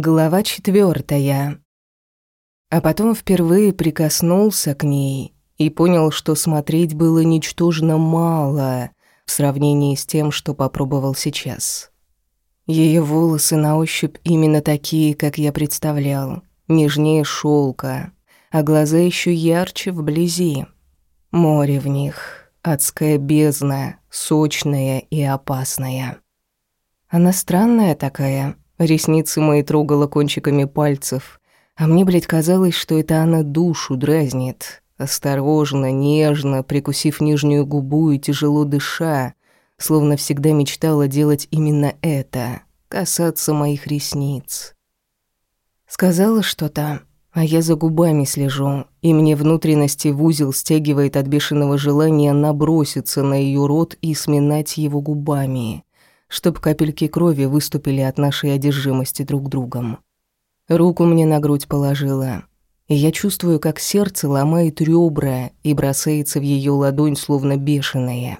Глава четвертая. А потом впервые прикоснулся к ней и понял, что смотреть было ничтожно мало в сравнении с тем, что попробовал сейчас. Ее волосы на ощупь именно такие, как я представлял, нежнее шелка, а глаза еще ярче вблизи. Море в них, адская бездна, сочная и опасная. Она странная такая, Ресницы мои трогала кончиками пальцев, а мне, блядь, казалось, что это она душу дразнит. Осторожно, нежно, прикусив нижнюю губу и тяжело дыша, словно всегда мечтала делать именно это — касаться моих ресниц. Сказала что-то, а я за губами слежу, и мне внутренности в узел стягивает от бешеного желания наброситься на ее рот и сминать его губами чтоб капельки крови выступили от нашей одержимости друг другом. Руку мне на грудь положила, и я чувствую, как сердце ломает ребра и бросается в ее ладонь, словно бешеная.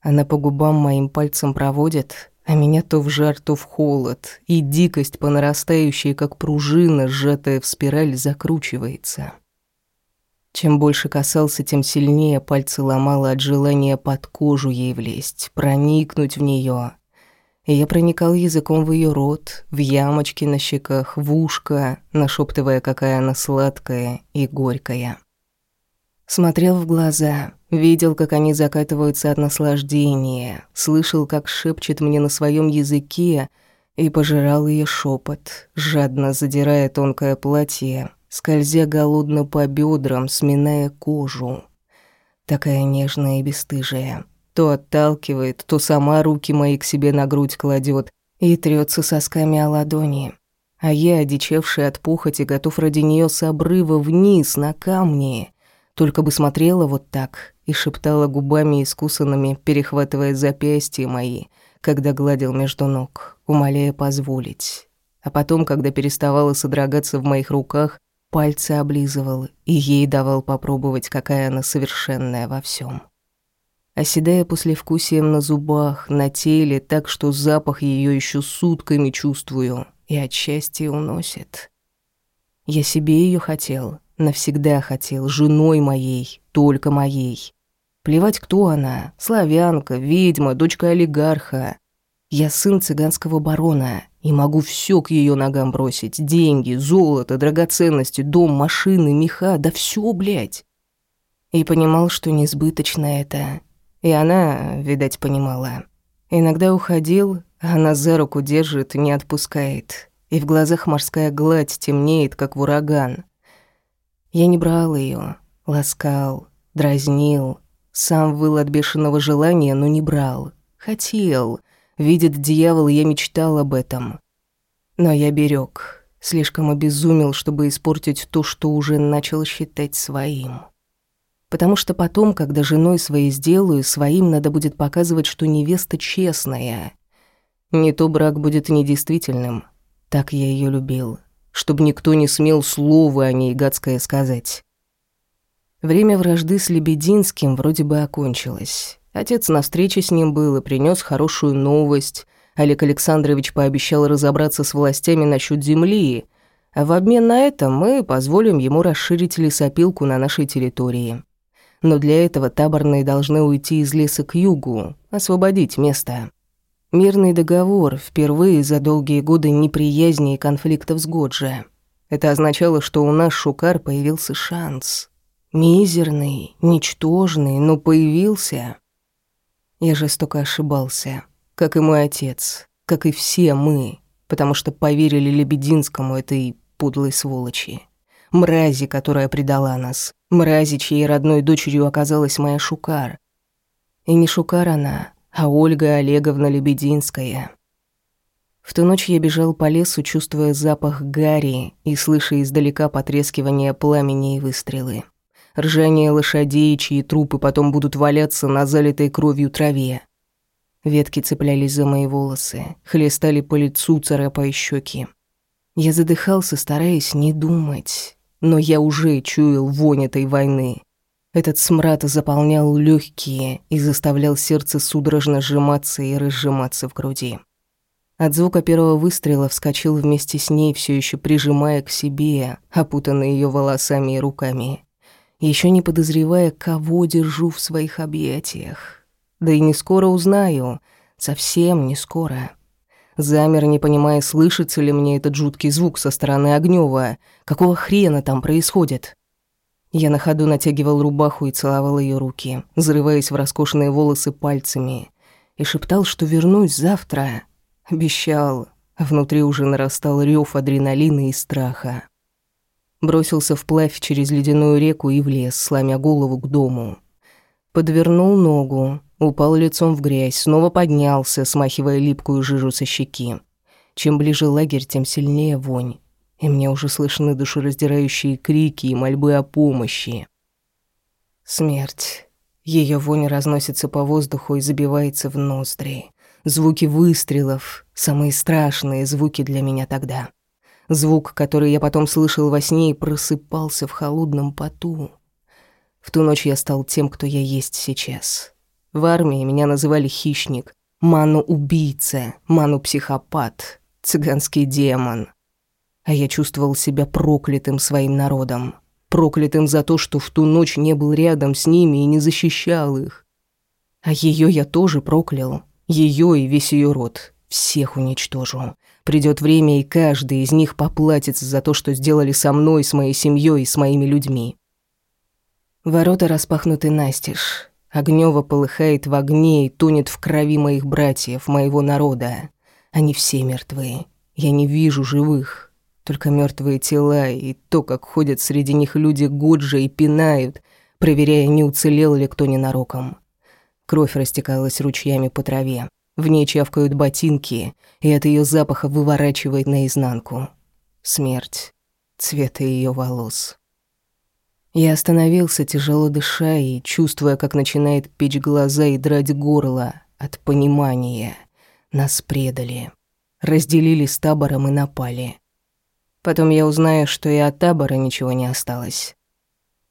Она по губам моим пальцем проводит, а меня то в жар, то в холод, и дикость по нарастающей, как пружина, сжатая в спираль, закручивается. Чем больше касался, тем сильнее пальцы ломало от желания под кожу ей влезть, проникнуть в нее. Я проникал языком в ее рот, в ямочки на щеках, в ушко, нашептывая, какая она сладкая и горькая. Смотрел в глаза, видел, как они закатываются от наслаждения, слышал, как шепчет мне на своем языке, и пожирал ее шепот, жадно задирая тонкое платье, скользя голодно по бедрам, сминая кожу. Такая нежная и бесстыжая. То отталкивает, то сама руки мои к себе на грудь кладет и трется сосками о ладони. А я, одичавший от похоти, готов ради нее с обрыва вниз, на камни. Только бы смотрела вот так и шептала губами искусанными, перехватывая запястья мои, когда гладил между ног, умоляя позволить. А потом, когда переставала содрогаться в моих руках, пальцы облизывал и ей давал попробовать, какая она совершенная во всем. Оседая послевкусием на зубах, на теле, так что запах ее еще сутками чувствую и от счастья уносит. Я себе ее хотел, навсегда хотел, женой моей, только моей. Плевать, кто она, славянка, ведьма, дочка олигарха. Я сын цыганского барона и могу все к ее ногам бросить. Деньги, золото, драгоценности, дом, машины, меха, да все, блядь. И понимал, что несбыточно это. И она, видать, понимала. Иногда уходил, а она за руку держит не отпускает. И в глазах морская гладь темнеет, как в ураган. Я не брал ее, ласкал, дразнил. Сам выл от бешеного желания, но не брал. Хотел — Видит дьявол, я мечтал об этом. Но я берег, слишком обезумел, чтобы испортить то, что уже начал считать своим. Потому что потом, когда женой своей сделаю, своим надо будет показывать, что невеста честная. Не то брак будет недействительным. Так я ее любил. Чтобы никто не смел слова о ней гадское сказать. Время вражды с Лебединским вроде бы окончилось. Отец на встрече с ним был и принес хорошую новость. Олег Александрович пообещал разобраться с властями насчет земли, а в обмен на это мы позволим ему расширить лесопилку на нашей территории. Но для этого таборные должны уйти из леса к югу, освободить место. Мирный договор впервые за долгие годы неприязни и конфликтов с Годжи. Это означало, что у нас Шукар появился шанс. Мизерный, ничтожный, но появился. Я жестоко ошибался, как и мой отец, как и все мы, потому что поверили Лебединскому этой подлой сволочи. Мрази, которая предала нас. Мрази, чьей родной дочерью оказалась моя Шукар. И не Шукар она, а Ольга Олеговна Лебединская. В ту ночь я бежал по лесу, чувствуя запах гари и слыша издалека потрескивание пламени и выстрелы ржание лошадей, чьи трупы потом будут валяться на залитой кровью траве. Ветки цеплялись за мои волосы, хлестали по лицу, царапая щеки. Я задыхался, стараясь не думать, но я уже чуял вонь этой войны. Этот смрад заполнял легкие и заставлял сердце судорожно сжиматься и разжиматься в груди. От звука первого выстрела вскочил вместе с ней, все еще прижимая к себе, опутанный ее волосами и руками. Еще не подозревая, кого держу в своих объятиях. Да и не скоро узнаю, совсем не скоро. Замер, не понимая, слышится ли мне этот жуткий звук со стороны Огнева. Какого хрена там происходит? Я на ходу натягивал рубаху и целовал ее руки, взрываясь в роскошные волосы пальцами, и шептал, что вернусь завтра. Обещал. Внутри уже нарастал рев адреналина и страха. Бросился вплавь через ледяную реку и в лес, сломя голову к дому. Подвернул ногу, упал лицом в грязь, снова поднялся, смахивая липкую жижу со щеки. Чем ближе лагерь, тем сильнее вонь. И мне уже слышны душераздирающие крики и мольбы о помощи. Смерть. Ее вонь разносится по воздуху и забивается в ноздри. Звуки выстрелов — самые страшные звуки для меня тогда. Звук, который я потом слышал во сне и просыпался в холодном поту. В ту ночь я стал тем, кто я есть сейчас. В армии меня называли хищник, ману-убийца, ману-психопат, цыганский демон. А я чувствовал себя проклятым своим народом. Проклятым за то, что в ту ночь не был рядом с ними и не защищал их. А ее я тоже проклял. Ее и весь ее род. Всех уничтожу. Придет время, и каждый из них поплатится за то, что сделали со мной, с моей семьей и с моими людьми. Ворота распахнуты настежь. Огнёво полыхает в огне и тонет в крови моих братьев, моего народа. Они все мертвы. Я не вижу живых. Только мертвые тела и то, как ходят среди них люди Годжа и пинают, проверяя, не уцелел ли кто ненароком. Кровь растекалась ручьями по траве. В ней чавкают ботинки, и от ее запаха выворачивает наизнанку. Смерть. Цвета ее волос. Я остановился, тяжело дыша и чувствуя, как начинает печь глаза и драть горло от понимания. Нас предали. Разделили с табором и напали. Потом я узнаю, что и от табора ничего не осталось.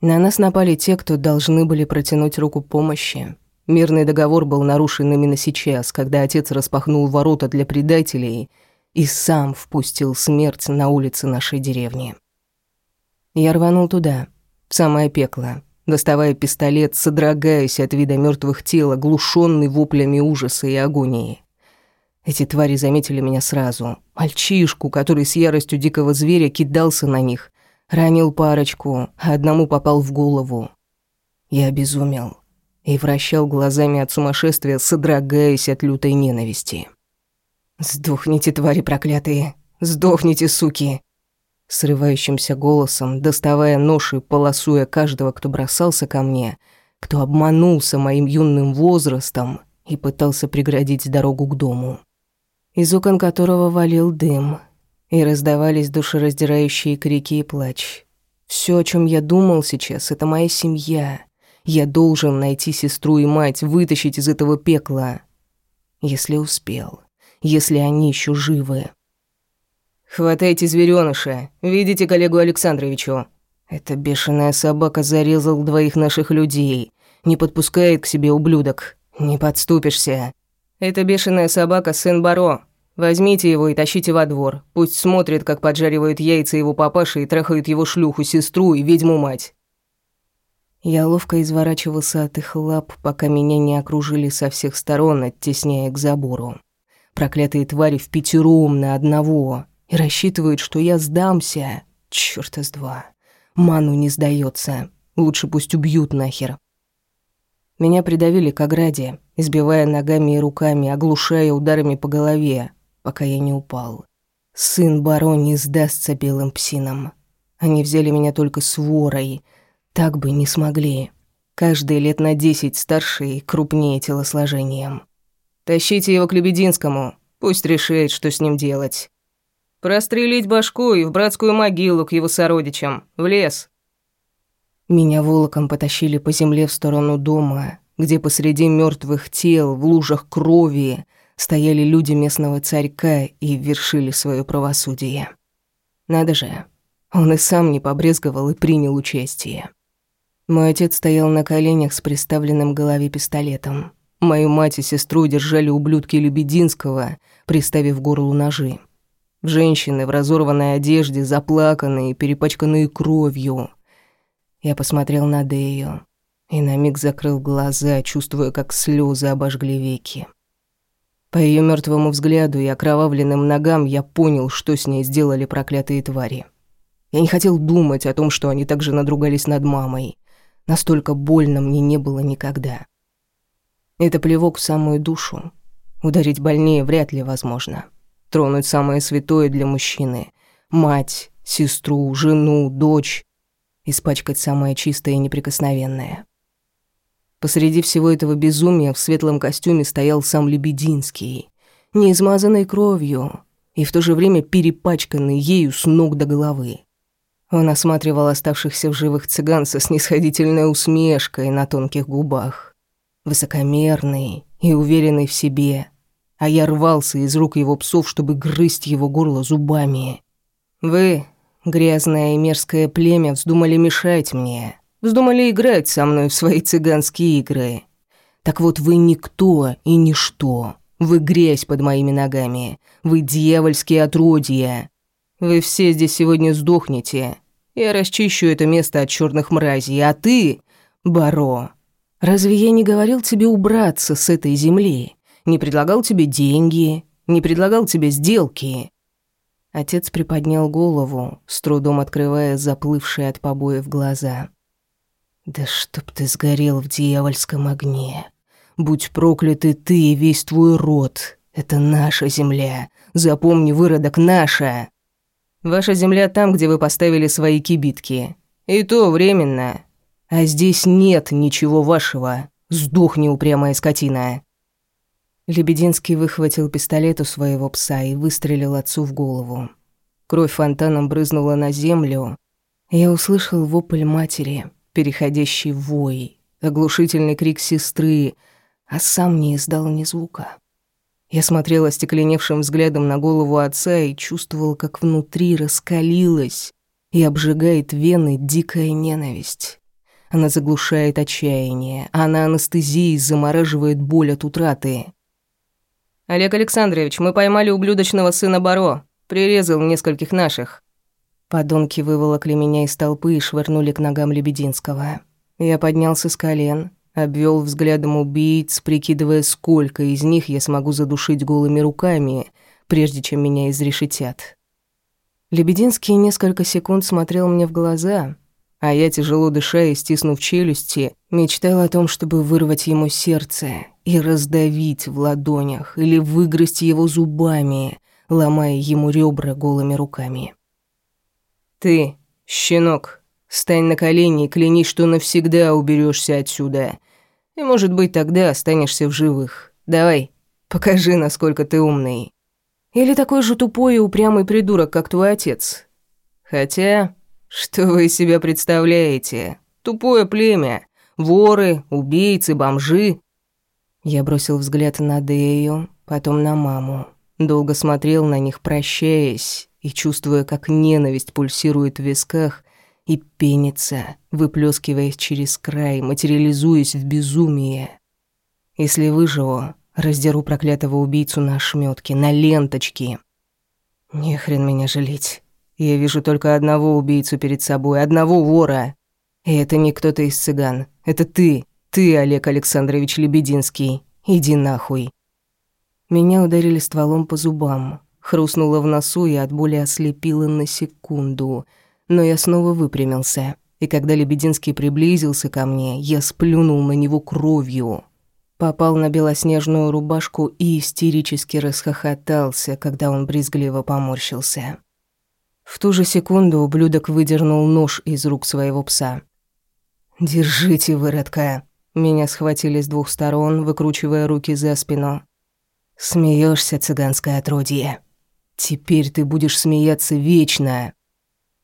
На нас напали те, кто должны были протянуть руку помощи, Мирный договор был нарушен именно сейчас, когда отец распахнул ворота для предателей и сам впустил смерть на улицы нашей деревни. Я рванул туда, в самое пекло, доставая пистолет, содрогаясь от вида мертвых тел, оглушенный воплями ужаса и агонии. Эти твари заметили меня сразу. Мальчишку, который с яростью дикого зверя кидался на них, ранил парочку, а одному попал в голову. Я обезумел и вращал глазами от сумасшествия, содрогаясь от лютой ненависти. «Сдохните, твари проклятые! Сдохните, суки!» Срывающимся голосом, доставая нож и полосуя каждого, кто бросался ко мне, кто обманулся моим юным возрастом и пытался преградить дорогу к дому, из окон которого валил дым, и раздавались душераздирающие крики и плач. Все, о чем я думал сейчас, это моя семья, я должен найти сестру и мать, вытащить из этого пекла. Если успел. Если они еще живы. «Хватайте зверёныша. Видите коллегу Александровичу?» Эта бешеная собака зарезал двоих наших людей. Не подпускает к себе ублюдок. Не подступишься. Это бешеная собака сын Баро. Возьмите его и тащите во двор. Пусть смотрит, как поджаривают яйца его папаши и трахают его шлюху-сестру и ведьму-мать. Я ловко изворачивался от их лап, пока меня не окружили со всех сторон, оттесняя к забору. Проклятые твари в пятером на одного и рассчитывают, что я сдамся. Чёрта с два. Ману не сдается. Лучше пусть убьют нахер. Меня придавили к ограде, избивая ногами и руками, оглушая ударами по голове, пока я не упал. Сын барон не сдастся белым псинам. Они взяли меня только с ворой — так бы не смогли. Каждый лет на десять старше и крупнее телосложением. Тащите его к Лебединскому, пусть решает, что с ним делать. Прострелить башку и в братскую могилу к его сородичам, в лес. Меня волоком потащили по земле в сторону дома, где посреди мертвых тел, в лужах крови, стояли люди местного царька и вершили свое правосудие. Надо же, он и сам не побрезговал и принял участие. Мой отец стоял на коленях с приставленным к голове пистолетом. Мою мать и сестру держали ублюдки Лебединского, приставив горлу ножи. Женщины в разорванной одежде, заплаканные, перепачканные кровью. Я посмотрел на Дею и на миг закрыл глаза, чувствуя, как слезы обожгли веки. По ее мертвому взгляду и окровавленным ногам я понял, что с ней сделали проклятые твари. Я не хотел думать о том, что они также надругались над мамой. Настолько больно мне не было никогда. Это плевок в самую душу. Ударить больнее вряд ли возможно. Тронуть самое святое для мужчины. Мать, сестру, жену, дочь. Испачкать самое чистое и неприкосновенное. Посреди всего этого безумия в светлом костюме стоял сам Лебединский, не измазанный кровью и в то же время перепачканный ею с ног до головы. Он осматривал оставшихся в живых цыган со снисходительной усмешкой на тонких губах. Высокомерный и уверенный в себе, а я рвался из рук его псов, чтобы грызть его горло зубами. «Вы, грязное и мерзкое племя, вздумали мешать мне», Вздумали играть со мной в свои цыганские игры. Так вот, вы никто и ничто. Вы грязь под моими ногами. Вы дьявольские отродья. Вы все здесь сегодня сдохнете. Я расчищу это место от черных мразей. А ты, Баро, разве я не говорил тебе убраться с этой земли? Не предлагал тебе деньги? Не предлагал тебе сделки?» Отец приподнял голову, с трудом открывая заплывшие от побоев глаза. Да чтоб ты сгорел в дьявольском огне. Будь прокляты ты и весь твой род. Это наша земля. Запомни, выродок, наша. Ваша земля там, где вы поставили свои кибитки. И то временно. А здесь нет ничего вашего. Сдохни, упрямая скотина. Лебединский выхватил пистолет у своего пса и выстрелил отцу в голову. Кровь фонтаном брызнула на землю. Я услышал вопль матери — переходящий в вой, оглушительный крик сестры, а сам не издал ни звука. Я смотрела стекленевшим взглядом на голову отца и чувствовала, как внутри раскалилась и обжигает вены дикая ненависть. Она заглушает отчаяние, а на анестезии замораживает боль от утраты. «Олег Александрович, мы поймали ублюдочного сына Баро. Прирезал нескольких наших. Подонки выволокли меня из толпы и швырнули к ногам Лебединского. Я поднялся с колен, обвел взглядом убийц, прикидывая, сколько из них я смогу задушить голыми руками, прежде чем меня изрешетят. Лебединский несколько секунд смотрел мне в глаза, а я, тяжело дыша и стиснув челюсти, мечтал о том, чтобы вырвать ему сердце и раздавить в ладонях или выгрызть его зубами, ломая ему ребра голыми руками. Ты, щенок, стань на колени и клянись, что навсегда уберешься отсюда. И, может быть, тогда останешься в живых. Давай, покажи, насколько ты умный. Или такой же тупой и упрямый придурок, как твой отец. Хотя, что вы из себя представляете? Тупое племя. Воры, убийцы, бомжи. Я бросил взгляд на Дею, потом на маму. Долго смотрел на них, прощаясь, и чувствуя, как ненависть пульсирует в висках и пенится, выплескиваясь через край, материализуясь в безумие. Если выживу, раздеру проклятого убийцу на ошметки, на ленточки. Не хрен меня жалеть. Я вижу только одного убийцу перед собой, одного вора. И это не кто-то из цыган. Это ты, ты, Олег Александрович Лебединский. Иди нахуй. Меня ударили стволом по зубам. Хрустнуло в носу и от боли ослепило на секунду. Но я снова выпрямился. И когда Лебединский приблизился ко мне, я сплюнул на него кровью. Попал на белоснежную рубашку и истерически расхохотался, когда он брезгливо поморщился. В ту же секунду ублюдок выдернул нож из рук своего пса. «Держите, выродка!» Меня схватили с двух сторон, выкручивая руки за спину. «Смеёшься, цыганское отродье?» Теперь ты будешь смеяться вечно.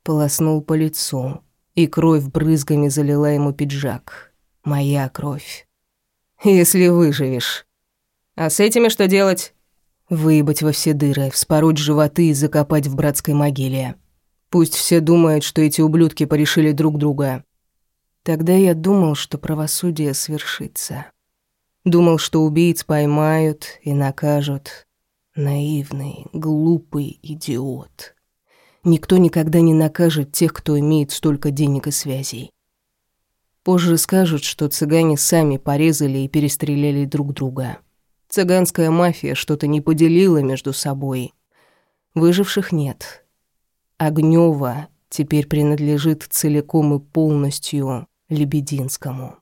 Полоснул по лицу, и кровь брызгами залила ему пиджак. Моя кровь. Если выживешь. А с этими что делать? Выебать во все дыры, вспороть животы и закопать в братской могиле. Пусть все думают, что эти ублюдки порешили друг друга. Тогда я думал, что правосудие свершится. Думал, что убийц поймают и накажут. Наивный, глупый идиот. Никто никогда не накажет тех, кто имеет столько денег и связей. Позже скажут, что цыгане сами порезали и перестреляли друг друга. Цыганская мафия что-то не поделила между собой. Выживших нет. Огнёва теперь принадлежит целиком и полностью Лебединскому.